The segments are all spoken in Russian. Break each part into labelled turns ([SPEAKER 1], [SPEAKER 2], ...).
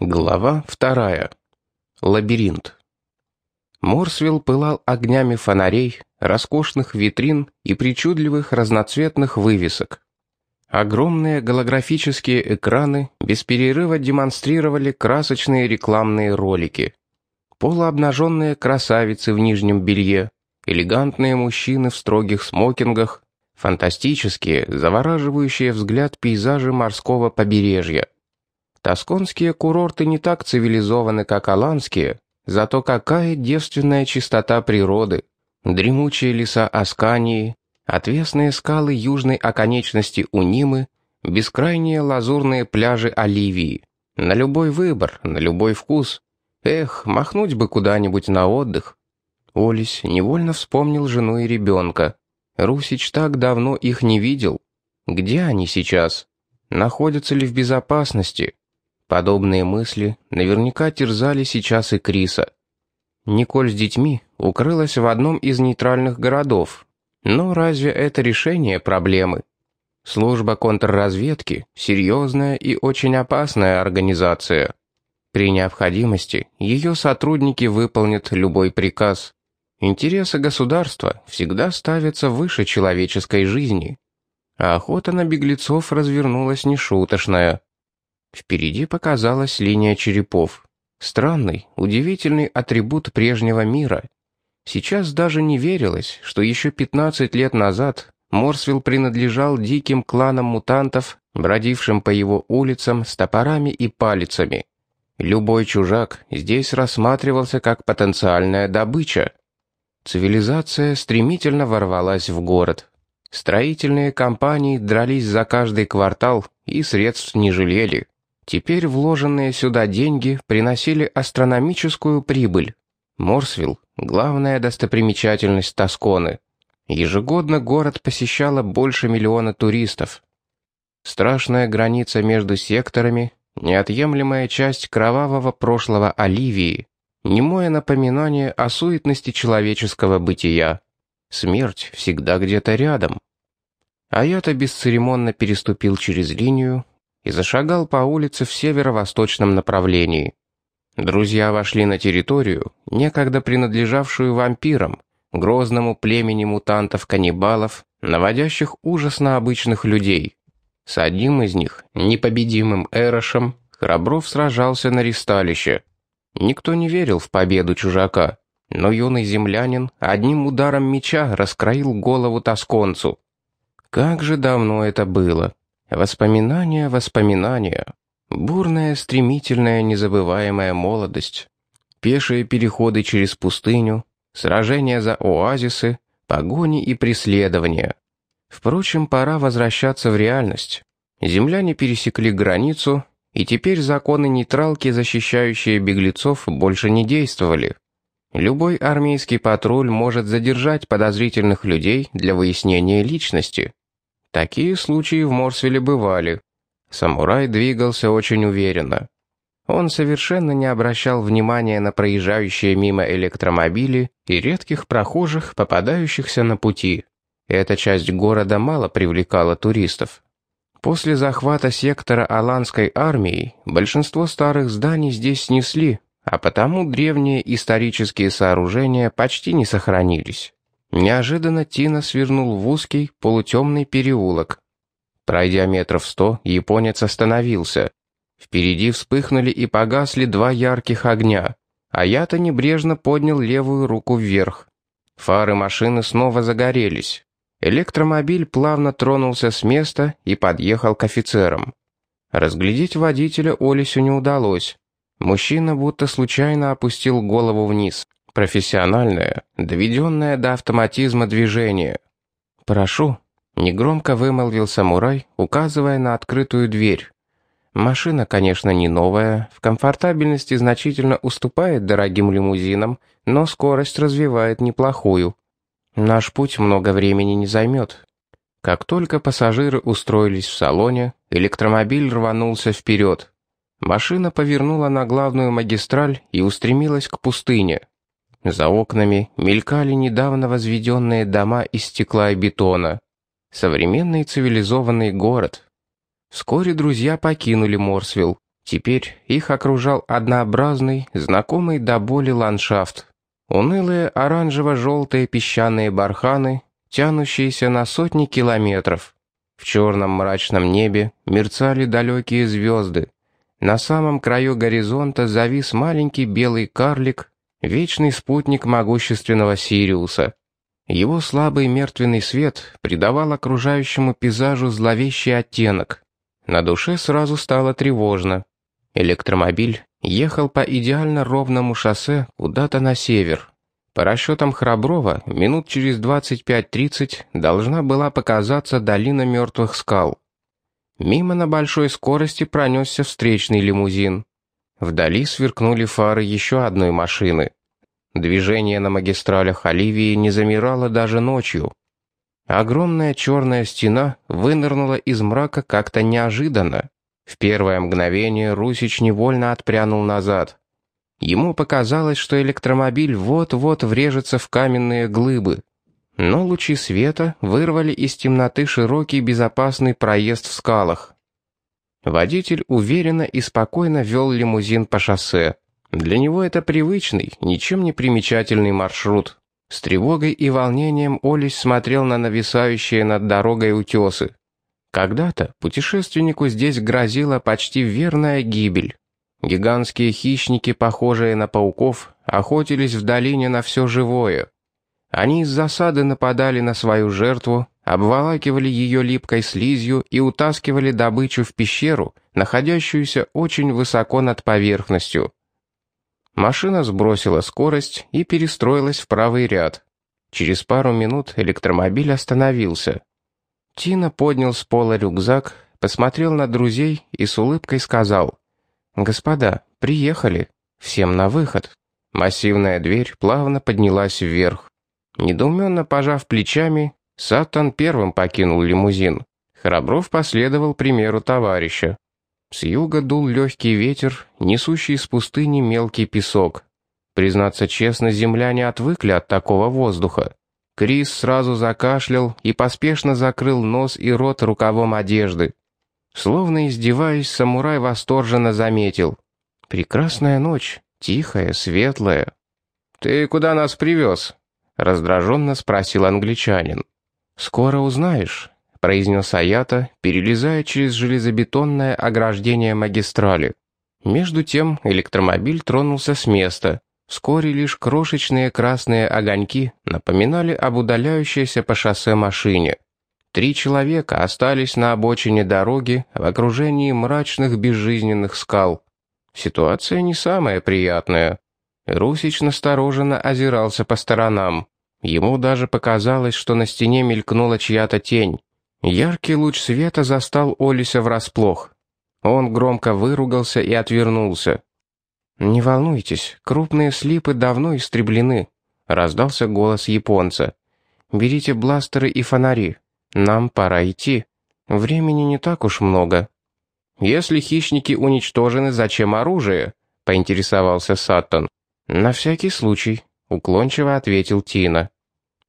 [SPEAKER 1] Глава вторая. Лабиринт. Морсвилл пылал огнями фонарей, роскошных витрин и причудливых разноцветных вывесок. Огромные голографические экраны без перерыва демонстрировали красочные рекламные ролики. Полуобнаженные красавицы в нижнем белье, элегантные мужчины в строгих смокингах, фантастические, завораживающие взгляд пейзажи морского побережья — Тосконские курорты не так цивилизованы, как аланские, зато какая девственная чистота природы. Дремучие леса Аскании, отвесные скалы южной оконечности Унимы, бескрайние лазурные пляжи Оливии. На любой выбор, на любой вкус. Эх, махнуть бы куда-нибудь на отдых. Олесь невольно вспомнил жену и ребенка. Русич так давно их не видел. Где они сейчас? Находятся ли в безопасности? Подобные мысли наверняка терзали сейчас и Криса. Николь с детьми укрылась в одном из нейтральных городов. Но разве это решение проблемы? Служба контрразведки – серьезная и очень опасная организация. При необходимости ее сотрудники выполнят любой приказ. Интересы государства всегда ставятся выше человеческой жизни. А охота на беглецов развернулась нешуточная. Впереди показалась линия черепов. Странный, удивительный атрибут прежнего мира. Сейчас даже не верилось, что еще 15 лет назад Морсвилл принадлежал диким кланам мутантов, бродившим по его улицам с топорами и палицами. Любой чужак здесь рассматривался как потенциальная добыча. Цивилизация стремительно ворвалась в город. Строительные компании дрались за каждый квартал и средств не жалели. Теперь вложенные сюда деньги приносили астрономическую прибыль. Морсвилл — главная достопримечательность Тосконы. Ежегодно город посещало больше миллиона туристов. Страшная граница между секторами, неотъемлемая часть кровавого прошлого Оливии, немое напоминание о суетности человеческого бытия. Смерть всегда где-то рядом. А я-то бесцеремонно переступил через линию, и зашагал по улице в северо-восточном направлении. Друзья вошли на территорию, некогда принадлежавшую вампирам, грозному племени мутантов-каннибалов, наводящих ужас на обычных людей. С одним из них, непобедимым Эрошем, Храбров сражался на ристалище. Никто не верил в победу чужака, но юный землянин одним ударом меча раскроил голову тосконцу. Как же давно это было! Воспоминания, воспоминания. Бурная, стремительная, незабываемая молодость. Пешие переходы через пустыню, сражения за оазисы, погони и преследования. Впрочем, пора возвращаться в реальность. Земляне пересекли границу, и теперь законы нейтралки, защищающие беглецов, больше не действовали. Любой армейский патруль может задержать подозрительных людей для выяснения личности. Такие случаи в Морсвилле бывали. Самурай двигался очень уверенно. Он совершенно не обращал внимания на проезжающие мимо электромобили и редких прохожих, попадающихся на пути. Эта часть города мало привлекала туристов. После захвата сектора Аланской армией большинство старых зданий здесь снесли, а потому древние исторические сооружения почти не сохранились. Неожиданно Тина свернул в узкий, полутемный переулок. Пройдя метров сто, японец остановился. Впереди вспыхнули и погасли два ярких огня, а я-то небрежно поднял левую руку вверх. Фары машины снова загорелись. Электромобиль плавно тронулся с места и подъехал к офицерам. Разглядеть водителя Олесю не удалось. Мужчина будто случайно опустил голову вниз. Профессиональное, доведенное до автоматизма движение. «Прошу», — негромко вымолвил самурай, указывая на открытую дверь. Машина, конечно, не новая, в комфортабельности значительно уступает дорогим лимузинам, но скорость развивает неплохую. Наш путь много времени не займет. Как только пассажиры устроились в салоне, электромобиль рванулся вперед. Машина повернула на главную магистраль и устремилась к пустыне. За окнами мелькали недавно возведенные дома из стекла и бетона. Современный цивилизованный город. Вскоре друзья покинули Морсвилл. Теперь их окружал однообразный, знакомый до боли ландшафт. Унылые оранжево-желтые песчаные барханы, тянущиеся на сотни километров. В черном мрачном небе мерцали далекие звезды. На самом краю горизонта завис маленький белый карлик, вечный спутник могущественного Сириуса. Его слабый мертвенный свет придавал окружающему пейзажу зловещий оттенок. На душе сразу стало тревожно. Электромобиль ехал по идеально ровному шоссе куда-то на север. По расчетам Храброва, минут через 25-30 должна была показаться долина мертвых скал. Мимо на большой скорости пронесся встречный лимузин. Вдали сверкнули фары еще одной машины. Движение на магистралях Оливии не замирало даже ночью. Огромная черная стена вынырнула из мрака как-то неожиданно. В первое мгновение Русич невольно отпрянул назад. Ему показалось, что электромобиль вот-вот врежется в каменные глыбы. Но лучи света вырвали из темноты широкий безопасный проезд в скалах. Водитель уверенно и спокойно вел лимузин по шоссе. Для него это привычный, ничем не примечательный маршрут. С тревогой и волнением Олесь смотрел на нависающие над дорогой утесы. Когда-то путешественнику здесь грозила почти верная гибель. Гигантские хищники, похожие на пауков, охотились в долине на все живое. Они из засады нападали на свою жертву, обволакивали ее липкой слизью и утаскивали добычу в пещеру, находящуюся очень высоко над поверхностью. Машина сбросила скорость и перестроилась в правый ряд. Через пару минут электромобиль остановился. Тина поднял с пола рюкзак, посмотрел на друзей и с улыбкой сказал, «Господа, приехали. Всем на выход». Массивная дверь плавно поднялась вверх. Недоуменно пожав плечами, Сатан первым покинул лимузин. Храбров последовал примеру товарища. С юга дул легкий ветер, несущий из пустыни мелкий песок. Признаться честно, земляне отвыкли от такого воздуха. Крис сразу закашлял и поспешно закрыл нос и рот рукавом одежды. Словно издеваясь, самурай восторженно заметил. «Прекрасная ночь, тихая, светлая». «Ты куда нас привез?» — раздраженно спросил англичанин. «Скоро узнаешь», — произнес Аята, перелезая через железобетонное ограждение магистрали. Между тем электромобиль тронулся с места. Вскоре лишь крошечные красные огоньки напоминали об удаляющейся по шоссе машине. Три человека остались на обочине дороги в окружении мрачных безжизненных скал. Ситуация не самая приятная. Русич настороженно озирался по сторонам. Ему даже показалось, что на стене мелькнула чья-то тень. Яркий луч света застал Олиса врасплох. Он громко выругался и отвернулся. «Не волнуйтесь, крупные слипы давно истреблены», — раздался голос японца. «Берите бластеры и фонари. Нам пора идти. Времени не так уж много». «Если хищники уничтожены, зачем оружие?» — поинтересовался Саттон. «На всякий случай», — уклончиво ответил Тина.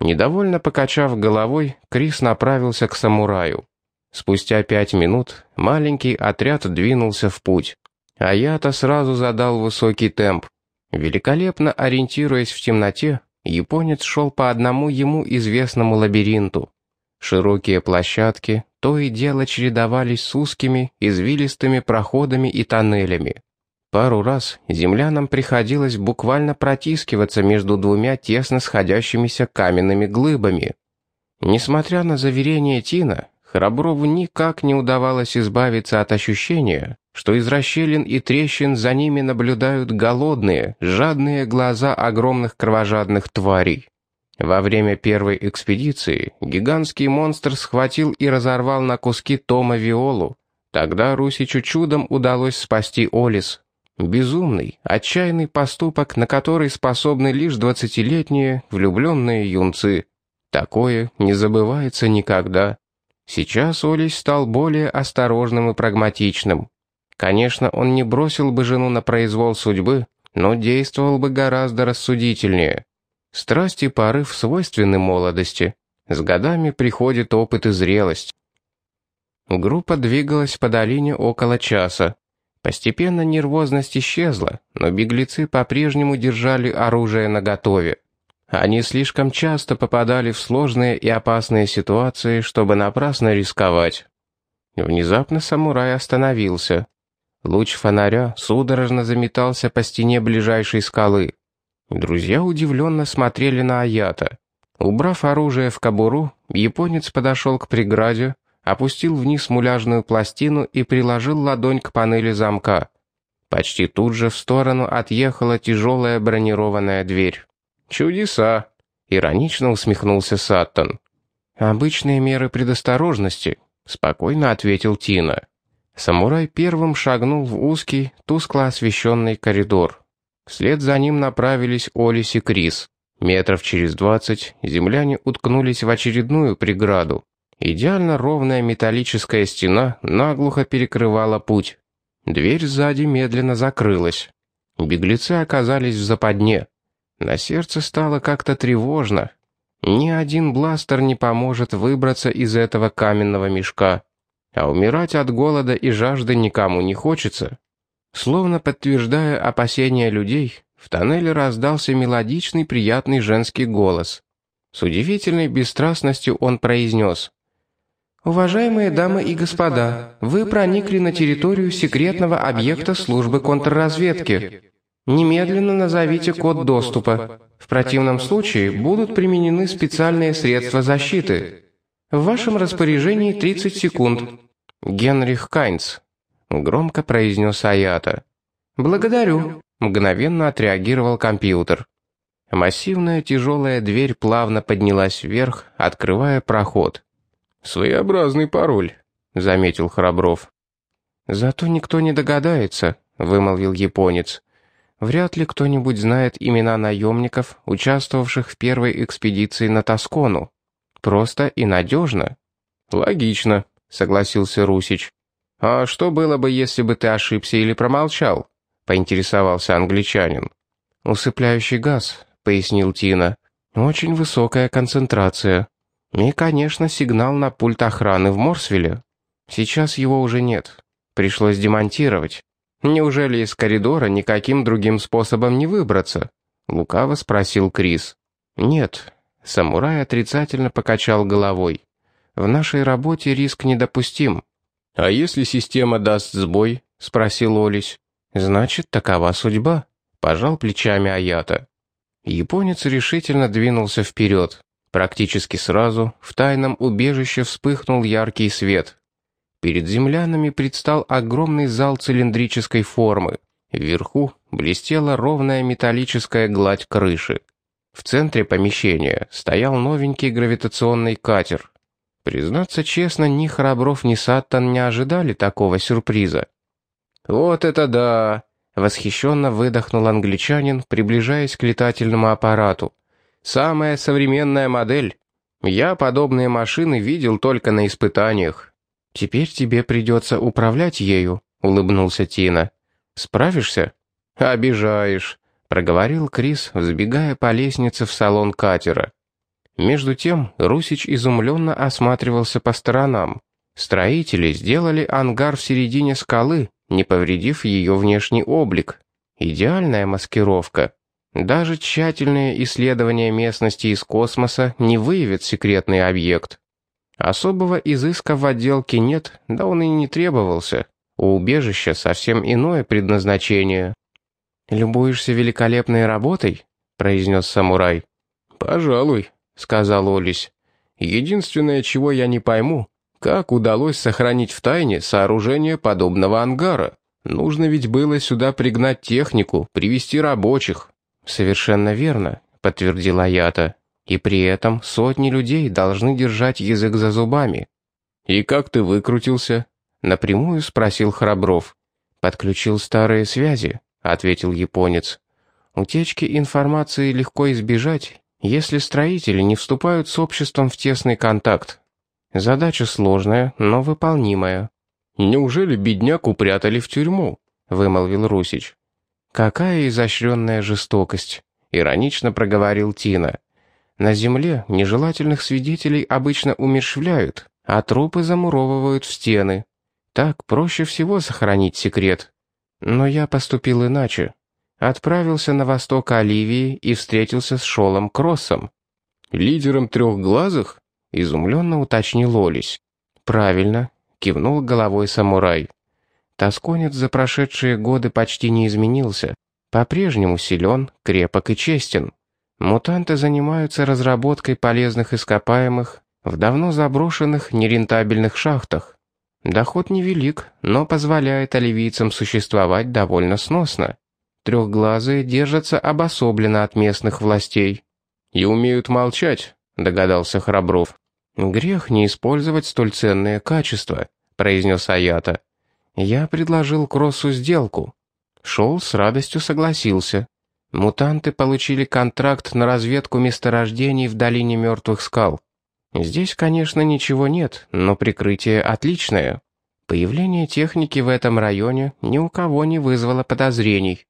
[SPEAKER 1] Недовольно покачав головой, Крис направился к самураю. Спустя пять минут маленький отряд двинулся в путь. А я-то сразу задал высокий темп. Великолепно ориентируясь в темноте, японец шел по одному ему известному лабиринту. Широкие площадки то и дело чередовались с узкими, извилистыми проходами и тоннелями. Пару раз землянам приходилось буквально протискиваться между двумя тесно сходящимися каменными глыбами. Несмотря на заверение Тина, Храброву никак не удавалось избавиться от ощущения, что из расщелин и трещин за ними наблюдают голодные, жадные глаза огромных кровожадных тварей. Во время первой экспедиции гигантский монстр схватил и разорвал на куски Тома Виолу. Тогда Русичу чудом удалось спасти Олис. Безумный, отчаянный поступок, на который способны лишь двадцатилетние влюбленные юнцы. Такое не забывается никогда. Сейчас Олис стал более осторожным и прагматичным. Конечно, он не бросил бы жену на произвол судьбы, но действовал бы гораздо рассудительнее. Страсть и порыв свойственны молодости. С годами приходит опыт и зрелость. Группа двигалась по долине около часа. Постепенно нервозность исчезла, но беглецы по-прежнему держали оружие наготове. Они слишком часто попадали в сложные и опасные ситуации, чтобы напрасно рисковать. Внезапно самурай остановился. Луч фонаря судорожно заметался по стене ближайшей скалы. Друзья удивленно смотрели на Аята. Убрав оружие в кобуру, японец подошел к преграде, опустил вниз муляжную пластину и приложил ладонь к панели замка. Почти тут же в сторону отъехала тяжелая бронированная дверь. «Чудеса!» — иронично усмехнулся Саттон. «Обычные меры предосторожности», — спокойно ответил Тина. Самурай первым шагнул в узкий, тускло освещенный коридор. Вслед за ним направились Олис и Крис. Метров через двадцать земляне уткнулись в очередную преграду. Идеально ровная металлическая стена наглухо перекрывала путь. Дверь сзади медленно закрылась. Беглецы оказались в западне. На сердце стало как-то тревожно. Ни один бластер не поможет выбраться из этого каменного мешка. А умирать от голода и жажды никому не хочется. Словно подтверждая опасения людей, в тоннеле раздался мелодичный приятный женский голос. С удивительной бесстрастностью он произнес. «Уважаемые дамы и господа, вы проникли на территорию секретного объекта службы контрразведки. Немедленно назовите код доступа. В противном случае будут применены специальные средства защиты. В вашем распоряжении 30 секунд. Генрих Кайнц. Громко произнес Аята. «Благодарю», — мгновенно отреагировал компьютер. Массивная тяжелая дверь плавно поднялась вверх, открывая проход. «Своеобразный пароль», — заметил Храбров. «Зато никто не догадается», — вымолвил японец. Вряд ли кто-нибудь знает имена наемников, участвовавших в первой экспедиции на Тоскону. Просто и надежно. Логично, согласился Русич. А что было бы, если бы ты ошибся или промолчал? Поинтересовался англичанин. Усыпляющий газ, пояснил Тина. Очень высокая концентрация. И, конечно, сигнал на пульт охраны в Морсвилле. Сейчас его уже нет. Пришлось демонтировать. «Неужели из коридора никаким другим способом не выбраться?» — лукаво спросил Крис. «Нет». Самурай отрицательно покачал головой. «В нашей работе риск недопустим». «А если система даст сбой?» — спросил Олесь. «Значит, такова судьба», — пожал плечами Аята. Японец решительно двинулся вперед. Практически сразу в тайном убежище вспыхнул яркий свет. Перед землянами предстал огромный зал цилиндрической формы. Вверху блестела ровная металлическая гладь крыши. В центре помещения стоял новенький гравитационный катер. Признаться честно, ни Храбров, ни Саттон не ожидали такого сюрприза. «Вот это да!» — восхищенно выдохнул англичанин, приближаясь к летательному аппарату. «Самая современная модель. Я подобные машины видел только на испытаниях. «Теперь тебе придется управлять ею», — улыбнулся Тина. «Справишься?» «Обижаешь», — проговорил Крис, взбегая по лестнице в салон катера. Между тем Русич изумленно осматривался по сторонам. Строители сделали ангар в середине скалы, не повредив ее внешний облик. Идеальная маскировка. Даже тщательные исследования местности из космоса не выявят секретный объект. Особого изыска в отделке нет, да он и не требовался. У убежища совсем иное предназначение. «Любуешься великолепной работой?» — произнес самурай. «Пожалуй», — сказал Олесь. «Единственное, чего я не пойму, как удалось сохранить в тайне сооружение подобного ангара? Нужно ведь было сюда пригнать технику, привести рабочих». «Совершенно верно», — подтвердил Аята. И при этом сотни людей должны держать язык за зубами. «И как ты выкрутился?» — напрямую спросил Храбров. «Подключил старые связи», — ответил японец. «Утечки информации легко избежать, если строители не вступают с обществом в тесный контакт. Задача сложная, но выполнимая». «Неужели бедняк упрятали в тюрьму?» — вымолвил Русич. «Какая изощренная жестокость!» — иронично проговорил Тина. На земле нежелательных свидетелей обычно умершвляют, а трупы замуровывают в стены. Так проще всего сохранить секрет. Но я поступил иначе. Отправился на восток Оливии и встретился с Шолом Кроссом. «Лидером трехглазых?» — изумленно уточнил Олесь. «Правильно», — кивнул головой самурай. Тосконец за прошедшие годы почти не изменился. По-прежнему силен, крепок и честен. Мутанты занимаются разработкой полезных ископаемых в давно заброшенных нерентабельных шахтах. Доход невелик, но позволяет оливийцам существовать довольно сносно. Трехглазые держатся обособленно от местных властей. «И умеют молчать», — догадался Храбров. «Грех не использовать столь ценные качества», — произнес Аята. «Я предложил Кроссу сделку. Шел с радостью согласился. Мутанты получили контракт на разведку месторождений в долине мертвых скал. Здесь, конечно, ничего нет, но прикрытие отличное. Появление техники в этом районе ни у кого не вызвало подозрений.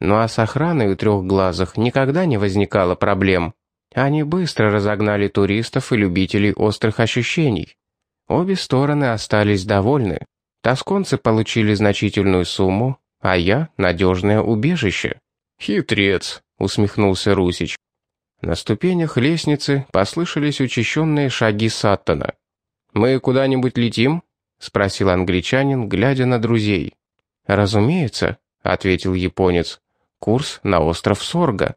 [SPEAKER 1] Ну а с охраной у трехглазых никогда не возникало проблем. Они быстро разогнали туристов и любителей острых ощущений. Обе стороны остались довольны. Тосконцы получили значительную сумму, а я — надежное убежище. «Хитрец», — усмехнулся Русич. На ступенях лестницы послышались учащенные шаги Саттона. «Мы куда-нибудь летим?» — спросил англичанин, глядя на друзей. «Разумеется», — ответил японец. «Курс на остров Сорга».